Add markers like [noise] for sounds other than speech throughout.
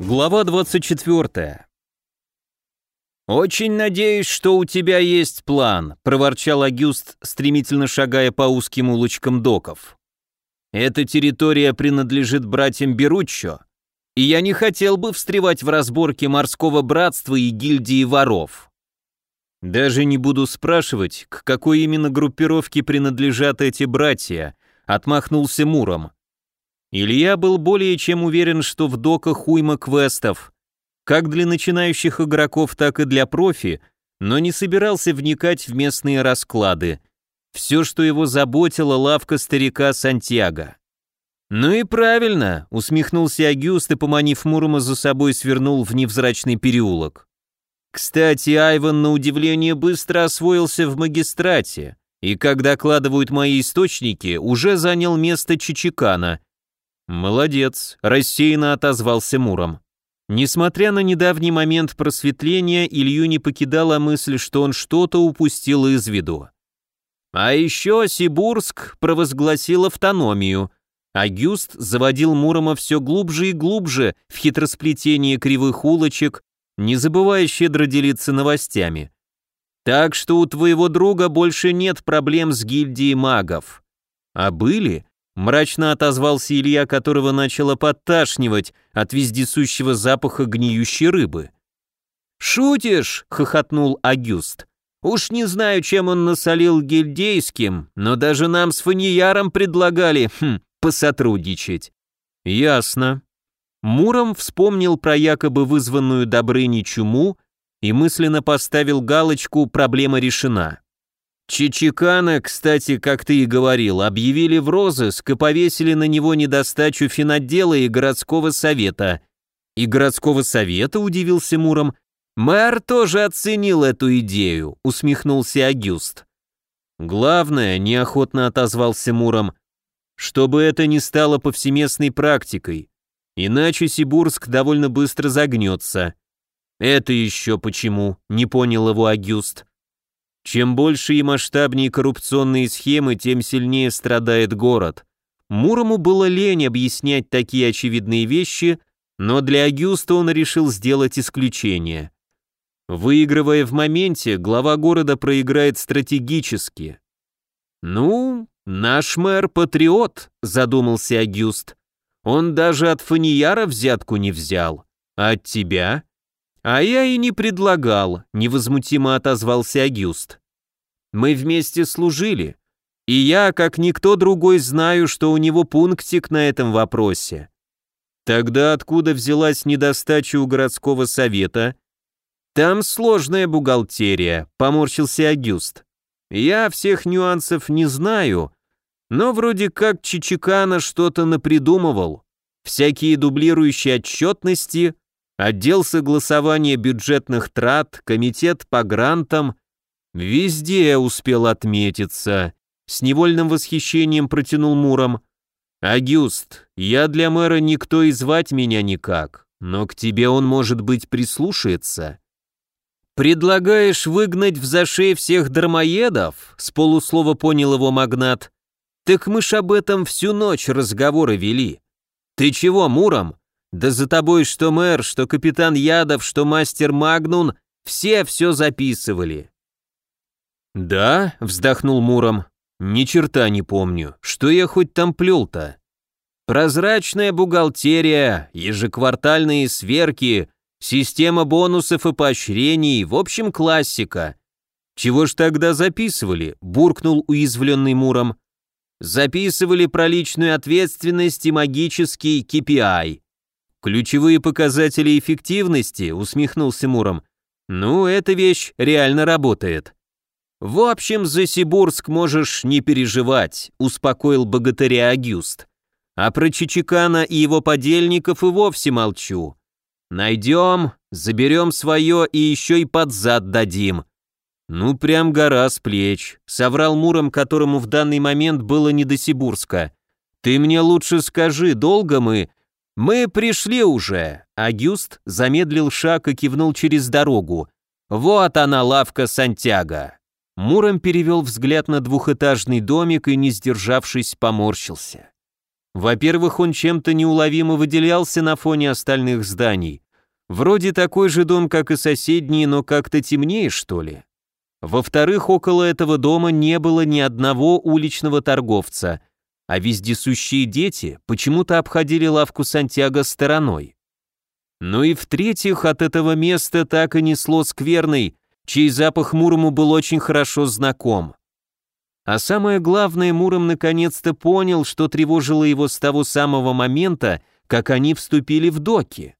Глава 24. «Очень надеюсь, что у тебя есть план», — проворчал Агюст, стремительно шагая по узким улочкам доков. «Эта территория принадлежит братьям Беруччо, и я не хотел бы встревать в разборки морского братства и гильдии воров. Даже не буду спрашивать, к какой именно группировке принадлежат эти братья», — отмахнулся Муром. Илья был более чем уверен, что в доках уйма квестов, как для начинающих игроков, так и для профи, но не собирался вникать в местные расклады. Все, что его заботило, лавка старика Сантьяго. «Ну и правильно», — усмехнулся Агюст и, поманив Мурома за собой, свернул в невзрачный переулок. Кстати, Айван, на удивление, быстро освоился в магистрате, и, как докладывают мои источники, уже занял место Чичикана — «Молодец», — рассеянно отозвался Муром. Несмотря на недавний момент просветления, Илью не покидала мысль, что он что-то упустил из виду. А еще Сибурск провозгласил автономию. Агюст заводил Мурома все глубже и глубже в хитросплетение кривых улочек, не забывая щедро делиться новостями. Так что у твоего друга больше нет проблем с гильдией магов. А были, Мрачно отозвался Илья, которого начало подташнивать от вездесущего запаха гниющей рыбы. «Шутишь?» — хохотнул Агюст. «Уж не знаю, чем он насолил гильдейским, но даже нам с Фанияром предлагали, хм, посотрудничать». «Ясно». Муром вспомнил про якобы вызванную Добрыни чуму и мысленно поставил галочку «Проблема решена». Чичикана, кстати, как ты и говорил, объявили в розыск и повесили на него недостачу финотдела и городского совета. И городского совета, удивился Муром. Мэр тоже оценил эту идею, усмехнулся Агюст. Главное, неохотно отозвался Муром, чтобы это не стало повсеместной практикой, иначе Сибурск довольно быстро загнется. Это еще почему, не понял его Агюст. Чем больше и масштабнее коррупционные схемы, тем сильнее страдает город. Мурому было лень объяснять такие очевидные вещи, но для Агюста он решил сделать исключение. Выигрывая в моменте, глава города проиграет стратегически. «Ну, наш мэр патриот», — задумался Агюст. «Он даже от Фанияра взятку не взял. А от тебя?» «А я и не предлагал», — невозмутимо отозвался Агюст. «Мы вместе служили, и я, как никто другой, знаю, что у него пунктик на этом вопросе». «Тогда откуда взялась недостача у городского совета?» «Там сложная бухгалтерия», — поморщился Агюст. «Я всех нюансов не знаю, но вроде как Чичикана что-то напридумывал. Всякие дублирующие отчетности, отдел согласования бюджетных трат, комитет по грантам, везде успел отметиться. С невольным восхищением протянул Муром. «Агюст, я для мэра никто и звать меня никак, но к тебе он, может быть, прислушается». «Предлагаешь выгнать в зашей всех дармоедов?» — с полуслова понял его магнат. «Так мы ж об этом всю ночь разговоры вели. Ты чего, Муром? Да за тобой что мэр, что капитан Ядов, что мастер Магнун, все все записывали. Да, вздохнул Муром, ни черта не помню, что я хоть там плел-то. Прозрачная бухгалтерия, ежеквартальные сверки, система бонусов и поощрений, в общем классика. Чего ж тогда записывали? буркнул уязвленный Муром. Записывали про личную ответственность и магический KPI. Ключевые показатели эффективности, усмехнулся Муром. Ну, эта вещь реально работает. В общем, за Сибурск можешь не переживать, успокоил богатыря Агюст. А про Чичикана и его подельников и вовсе молчу. Найдем, заберем свое и еще и под зад дадим. Ну, прям гора с плеч, соврал Муром, которому в данный момент было не до Сибурска. Ты мне лучше скажи, долго мы «Мы пришли уже!» Агюст замедлил шаг и кивнул через дорогу. «Вот она, лавка Сантьяго!» Муром перевел взгляд на двухэтажный домик и, не сдержавшись, поморщился. Во-первых, он чем-то неуловимо выделялся на фоне остальных зданий. Вроде такой же дом, как и соседний, но как-то темнее, что ли. Во-вторых, около этого дома не было ни одного уличного торговца, а вездесущие дети почему-то обходили лавку Сантьяго стороной. Ну и в-третьих, от этого места так и несло скверный, чей запах Мурому был очень хорошо знаком. А самое главное, Муром наконец-то понял, что тревожило его с того самого момента, как они вступили в доки.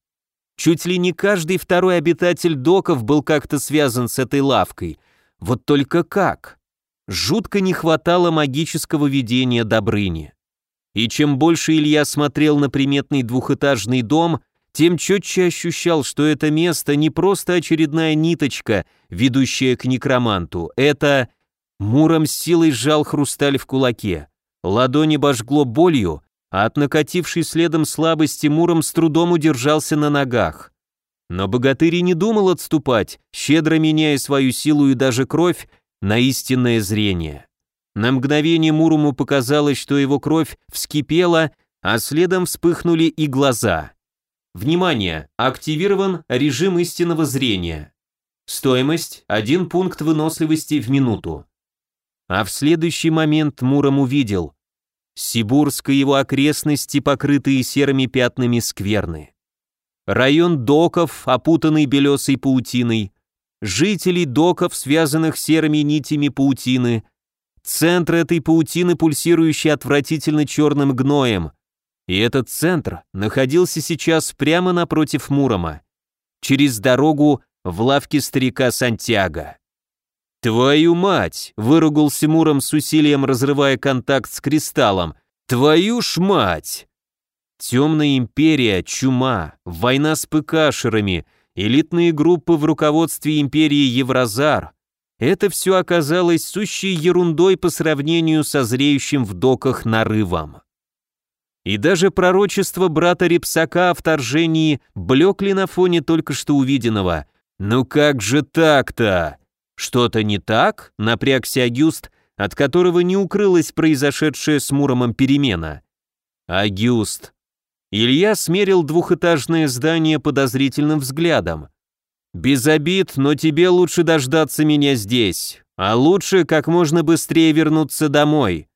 Чуть ли не каждый второй обитатель доков был как-то связан с этой лавкой. Вот только как? Жутко не хватало магического видения Добрыни. И чем больше Илья смотрел на приметный двухэтажный дом, тем четче ощущал, что это место не просто очередная ниточка, ведущая к некроманту. Это... Муром с силой сжал хрусталь в кулаке. Ладони божгло болью, а от накатившей следом слабости Муром с трудом удержался на ногах. Но богатырь не думал отступать, щедро меняя свою силу и даже кровь на истинное зрение. На мгновение Мурому показалось, что его кровь вскипела, а следом вспыхнули и глаза. Внимание! Активирован режим истинного зрения. Стоимость – один пункт выносливости в минуту. А в следующий момент Муром увидел – Сибурск и его окрестности, покрытые серыми пятнами скверны. Район доков, опутанный белесой паутиной, жителей доков, связанных серыми нитями паутины, центр этой паутины, пульсирующий отвратительно черным гноем. И этот центр находился сейчас прямо напротив Мурома, через дорогу в лавке старика Сантьяго. «Твою мать!» — выругался Муром с усилием, разрывая контакт с кристаллом. «Твою ж мать!» Темная империя, чума, война с ПКшерами, элитные группы в руководстве империи Евразар. Это все оказалось сущей ерундой по сравнению со зреющим в доках нарывом. И даже пророчество брата Репсака о вторжении блекли на фоне только что увиденного. «Ну как же так-то?» «Что-то не так?» — напрягся Агюст, от которого не укрылась произошедшая с Муромом перемена. «Агюст, Илья смерил двухэтажное здание подозрительным взглядом. «Без обид, но тебе лучше дождаться меня здесь, а лучше как можно быстрее вернуться домой».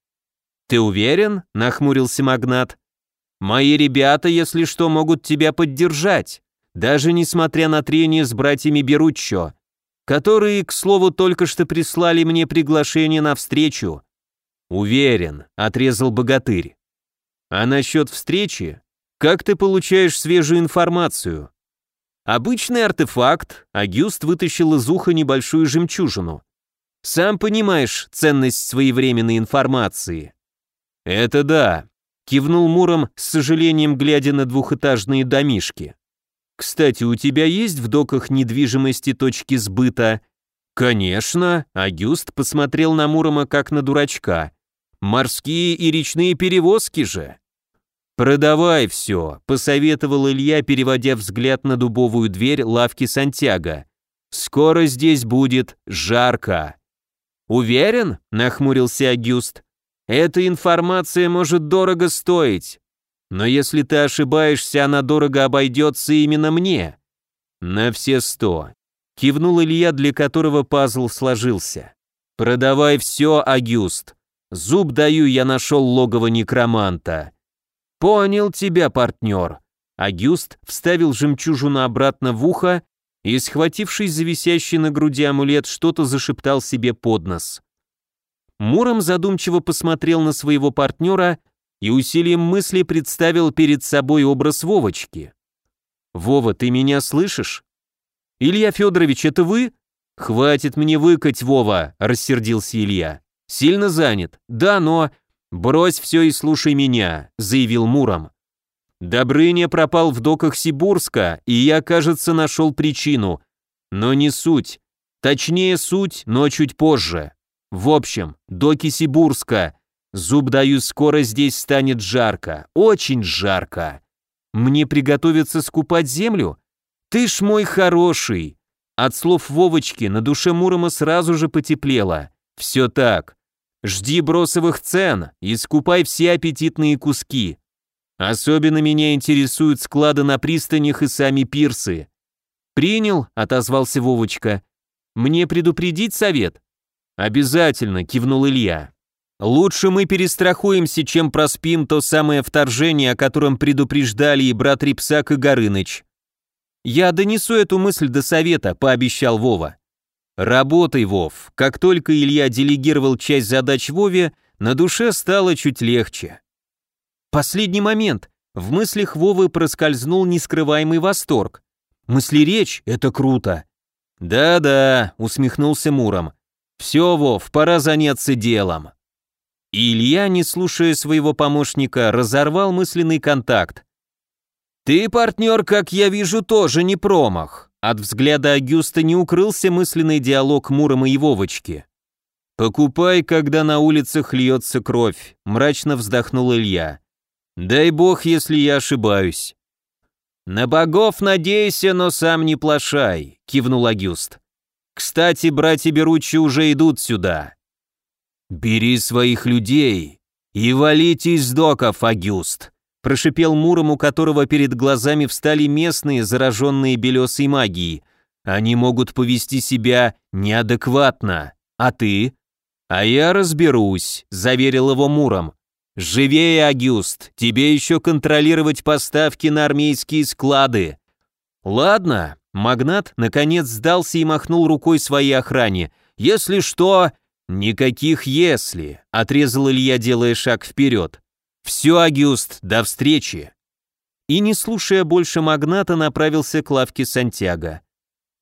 «Ты уверен?» — нахмурился магнат. «Мои ребята, если что, могут тебя поддержать, даже несмотря на трение с братьями Беруччо, которые, к слову, только что прислали мне приглашение на встречу». «Уверен», — отрезал богатырь. «А насчет встречи как ты получаешь свежую информацию? Обычный артефакт, Агюст вытащил из уха небольшую жемчужину. Сам понимаешь ценность своевременной информации. Это да, кивнул Муром с сожалением, глядя на двухэтажные домишки. Кстати, у тебя есть в доках недвижимости точки сбыта? Конечно, Агюст посмотрел на Мурома как на дурачка. Морские и речные перевозки же. «Продавай все», — посоветовал Илья, переводя взгляд на дубовую дверь лавки Сантьяго. «Скоро здесь будет жарко». «Уверен?» — нахмурился Агюст. «Эта информация может дорого стоить. Но если ты ошибаешься, она дорого обойдется именно мне». «На все сто», — кивнул Илья, для которого пазл сложился. «Продавай все, Агюст. Зуб даю, я нашел логово некроманта». «Понял тебя, партнер!» Агюст вставил жемчужину обратно в ухо и, схватившись за висящий на груди амулет, что-то зашептал себе под нос. Муром задумчиво посмотрел на своего партнера и усилием мысли представил перед собой образ Вовочки. «Вова, ты меня слышишь?» «Илья Федорович, это вы?» «Хватит мне выкать, Вова», — рассердился Илья. «Сильно занят?» «Да, но...» «Брось все и слушай меня», — заявил Муром. «Добрыня пропал в доках Сибурска, и я, кажется, нашел причину. Но не суть. Точнее, суть, но чуть позже. В общем, доки Сибурска. Зуб даю, скоро здесь станет жарко. Очень жарко. Мне приготовиться скупать землю? Ты ж мой хороший. От слов Вовочки на душе Мурома сразу же потеплело. Все так. Жди бросовых цен и скупай все аппетитные куски. Особенно меня интересуют склады на пристанях и сами пирсы. Принял, отозвался Вовочка. Мне предупредить совет? Обязательно, кивнул Илья. Лучше мы перестрахуемся, чем проспим то самое вторжение, о котором предупреждали и брат Рипсак и Горыныч. Я донесу эту мысль до совета, пообещал Вова. Работай, Вов. Как только Илья делегировал часть задач Вове, на душе стало чуть легче. Последний момент. В мыслях Вовы проскользнул нескрываемый восторг. Мысли-речь — это круто. Да-да, усмехнулся Муром. Все, Вов, пора заняться делом. Илья, не слушая своего помощника, разорвал мысленный контакт. «Ты, партнер, как я вижу, тоже не промах». От взгляда Агюста не укрылся мысленный диалог Мурома и Вовочки. «Покупай, когда на улицах льется кровь», — мрачно вздохнул Илья. «Дай бог, если я ошибаюсь». «На богов надейся, но сам не плашай», — кивнул Агюст. «Кстати, братья Беручи уже идут сюда. «Бери своих людей и валите из доков, Агюст», прошипел Муром, у которого перед глазами встали местные, зараженные белесой магией. «Они могут повести себя неадекватно. А ты?» «А я разберусь», — заверил его Муром. «Живее, Агюст, тебе еще контролировать поставки на армейские склады». «Ладно», — магнат наконец сдался и махнул рукой своей охране. «Если что, «Никаких «если», — отрезал Илья, делая шаг вперед. «Все, Агюст, до встречи!» И, не слушая больше магната, направился к лавке Сантьяго.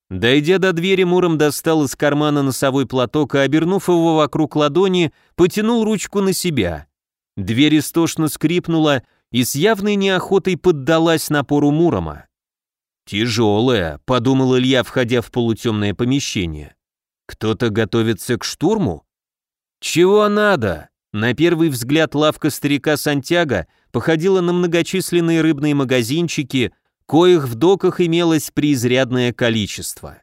Дойдя до двери, Муром достал из кармана носовой платок и, обернув его вокруг ладони, потянул ручку на себя. Дверь истошно скрипнула и с явной неохотой поддалась напору Мурома. «Тяжелая», — подумал Илья, входя в полутемное помещение. Кто-то готовится к штурму? Чего надо? На первый взгляд лавка старика Сантьяго походила на многочисленные рыбные магазинчики, коих в доках имелось преизрядное количество.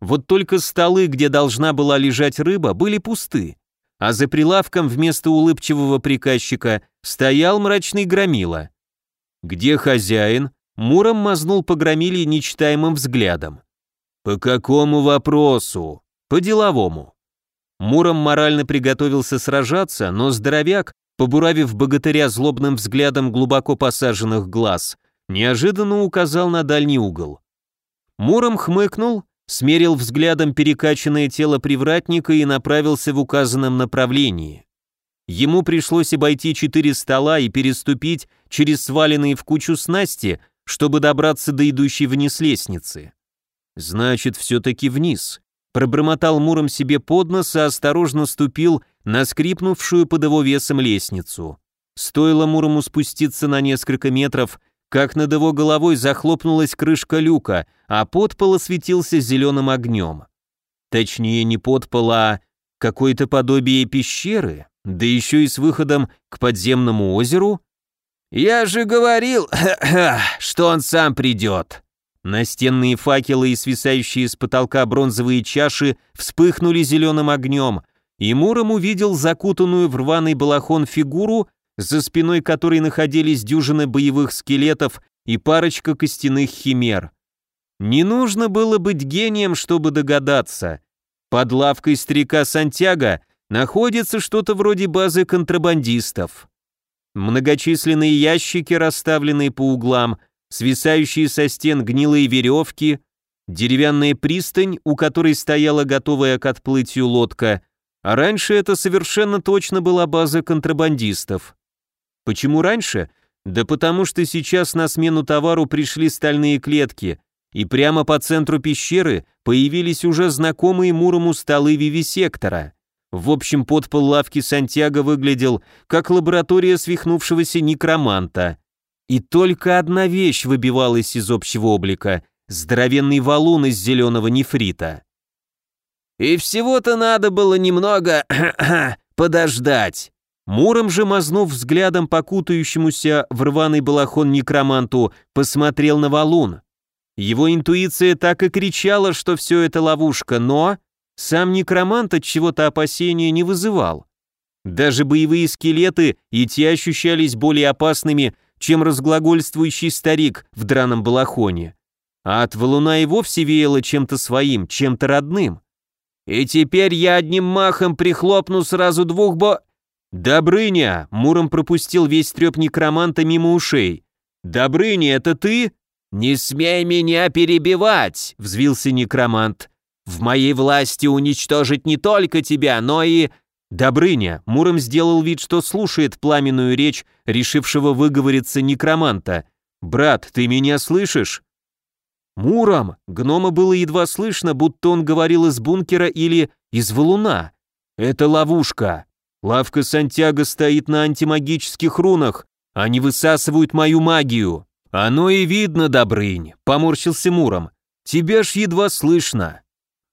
Вот только столы, где должна была лежать рыба, были пусты, а за прилавком вместо улыбчивого приказчика стоял мрачный громила. «Где хозяин?» Муром мазнул по громиле нечитаемым взглядом. «По какому вопросу?» По-деловому. Муром морально приготовился сражаться, но здоровяк, побуравив богатыря злобным взглядом глубоко посаженных глаз, неожиданно указал на дальний угол. Муром хмыкнул, смерил взглядом перекачанное тело привратника и направился в указанном направлении. Ему пришлось обойти четыре стола и переступить через сваленные в кучу снасти, чтобы добраться до идущей вниз лестницы. Значит, все-таки вниз пробормотал Муром себе под нос и осторожно ступил на скрипнувшую под его весом лестницу. Стоило Мурому спуститься на несколько метров, как над его головой захлопнулась крышка люка, а подпол осветился зеленым огнем. Точнее, не подпол, а какое-то подобие пещеры, да еще и с выходом к подземному озеру. «Я же говорил, [coughs] что он сам придет», Настенные факелы и свисающие с потолка бронзовые чаши вспыхнули зеленым огнем, и Муром увидел закутанную в рваный балахон фигуру, за спиной которой находились дюжины боевых скелетов и парочка костяных химер. Не нужно было быть гением, чтобы догадаться. Под лавкой старика Сантьяго находится что-то вроде базы контрабандистов. Многочисленные ящики, расставленные по углам, свисающие со стен гнилые веревки, деревянная пристань, у которой стояла готовая к отплытию лодка, а раньше это совершенно точно была база контрабандистов. Почему раньше? Да потому что сейчас на смену товару пришли стальные клетки, и прямо по центру пещеры появились уже знакомые Мурому столы вивисектора. В общем, подпол лавки Сантьяго выглядел как лаборатория свихнувшегося некроманта. И только одна вещь выбивалась из общего облика — здоровенный валун из зеленого нефрита. «И всего-то надо было немного [clears throat] подождать», Муром же, мазнув взглядом покутающемуся в рваный балахон некроманту, посмотрел на валун. Его интуиция так и кричала, что все это ловушка, но сам некромант от чего-то опасения не вызывал. Даже боевые скелеты и те ощущались более опасными, чем разглагольствующий старик в драном балахоне. А от валуна и вовсе веяло чем-то своим, чем-то родным. «И теперь я одним махом прихлопну сразу двух бо...» «Добрыня!» — Муром пропустил весь треп некроманта мимо ушей. «Добрыня, это ты?» «Не смей меня перебивать!» — взвился некромант. «В моей власти уничтожить не только тебя, но и...» «Добрыня!» — Муром сделал вид, что слушает пламенную речь, решившего выговориться некроманта. «Брат, ты меня слышишь?» «Муром!» — гнома было едва слышно, будто он говорил из бункера или из валуна. «Это ловушка. Лавка Сантьяго стоит на антимагических рунах. Они высасывают мою магию. Оно и видно, Добрынь, поморщился Муром. Тебя ж едва слышно.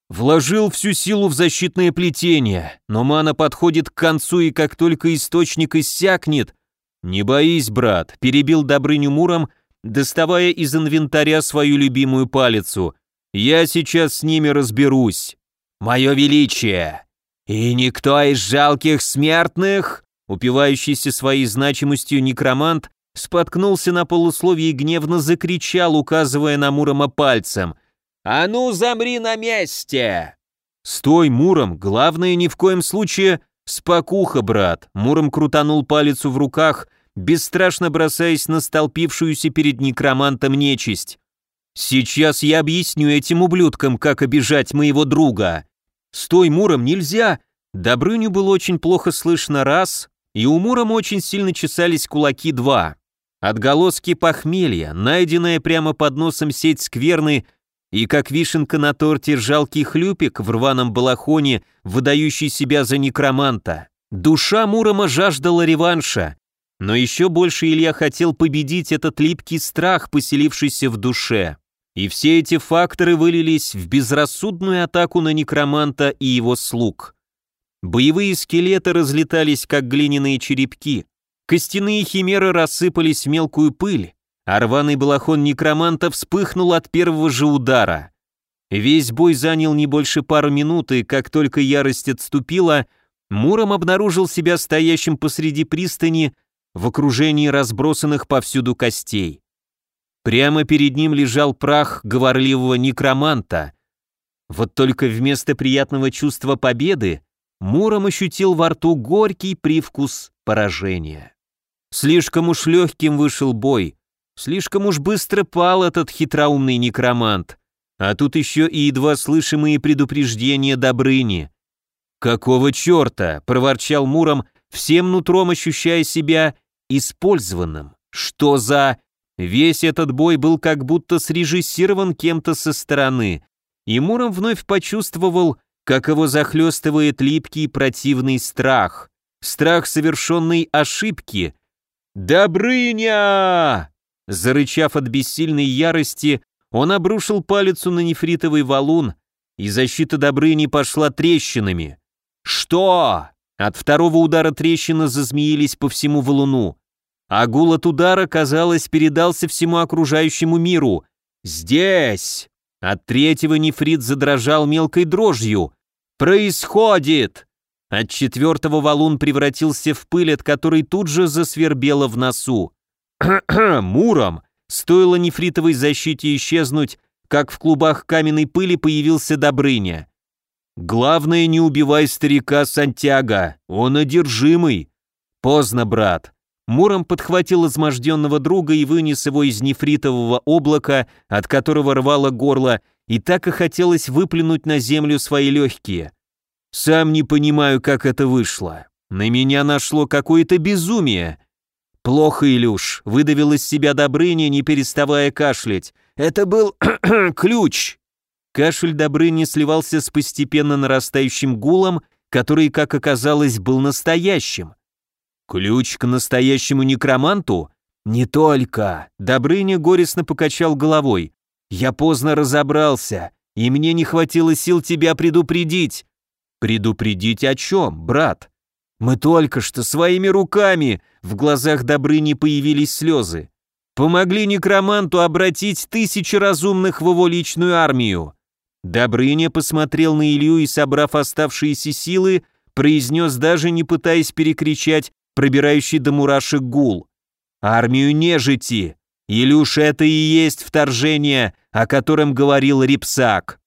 Вложил всю силу в защитное плетение, но мана подходит к концу, и как только источник иссякнет... Не боись, брат, перебил Добрыню Муром, доставая из инвентаря свою любимую палицу. Я сейчас с ними разберусь. Мое величие, «И никто из жалких смертных?» Упивающийся своей значимостью некромант споткнулся на полусловии и гневно закричал, указывая на Мурома пальцем. «А ну, замри на месте!» «Стой, Муром, главное ни в коем случае...» «Спокуха, брат!» Муром крутанул палицу в руках, бесстрашно бросаясь на столпившуюся перед некромантом нечисть. «Сейчас я объясню этим ублюдкам, как обижать моего друга!» «Стой, Муром, нельзя!» Добрыню было очень плохо слышно раз, и у Мурома очень сильно чесались кулаки два. Отголоски похмелья, найденная прямо под носом сеть скверны и как вишенка на торте жалкий хлюпик в рваном балахоне, выдающий себя за некроманта. Душа Мурома жаждала реванша, но еще больше Илья хотел победить этот липкий страх, поселившийся в душе. И все эти факторы вылились в безрассудную атаку на некроманта и его слуг. Боевые скелеты разлетались, как глиняные черепки. Костяные химеры рассыпались в мелкую пыль, а рваный балахон некроманта вспыхнул от первого же удара. Весь бой занял не больше пары минут, и как только ярость отступила, Муром обнаружил себя стоящим посреди пристани в окружении разбросанных повсюду костей. Прямо перед ним лежал прах говорливого некроманта. Вот только вместо приятного чувства победы Муром ощутил во рту горький привкус поражения. Слишком уж легким вышел бой, слишком уж быстро пал этот хитроумный некромант, а тут еще и едва слышимые предупреждения Добрыни. «Какого черта?» — проворчал Муром, всем нутром ощущая себя использованным. «Что за...» Весь этот бой был как будто срежиссирован кем-то со стороны, и Муром вновь почувствовал, как его захлестывает липкий противный страх. Страх совершенной ошибки. «Добрыня!» Зарычав от бессильной ярости, он обрушил палицу на нефритовый валун, и защита Добрыни пошла трещинами. «Что?» От второго удара трещины зазмеились по всему валуну а гул от удара, казалось, передался всему окружающему миру. «Здесь!» От третьего нефрит задрожал мелкой дрожью. «Происходит!» От четвертого валун превратился в пыль, от которой тут же засвербело в носу. «Муром!» Стоило нефритовой защите исчезнуть, как в клубах каменной пыли появился Добрыня. «Главное, не убивай старика Сантьяго, он одержимый!» «Поздно, брат. Муром подхватил изможденного друга и вынес его из нефритового облака, от которого рвало горло, и так и хотелось выплюнуть на землю свои легкие. Сам не понимаю, как это вышло. На меня нашло какое-то безумие. Плохо, Илюш, выдавил из себя Добрыня, не переставая кашлять. Это был [clears throat] ключ. Кашель Добрыни сливался с постепенно нарастающим гулом, который, как оказалось, был настоящим. Ключ к настоящему некроманту? Не только. Добрыня горестно покачал головой. Я поздно разобрался, и мне не хватило сил тебя предупредить. Предупредить о чем, брат? Мы только что своими руками, в глазах Добрыни появились слезы, помогли некроманту обратить тысячи разумных в его личную армию. Добрыня посмотрел на Илью и, собрав оставшиеся силы, произнес, даже не пытаясь перекричать пробирающий до мурашек гул. «Армию нежити! Илюш, это и есть вторжение, о котором говорил Рипсак!»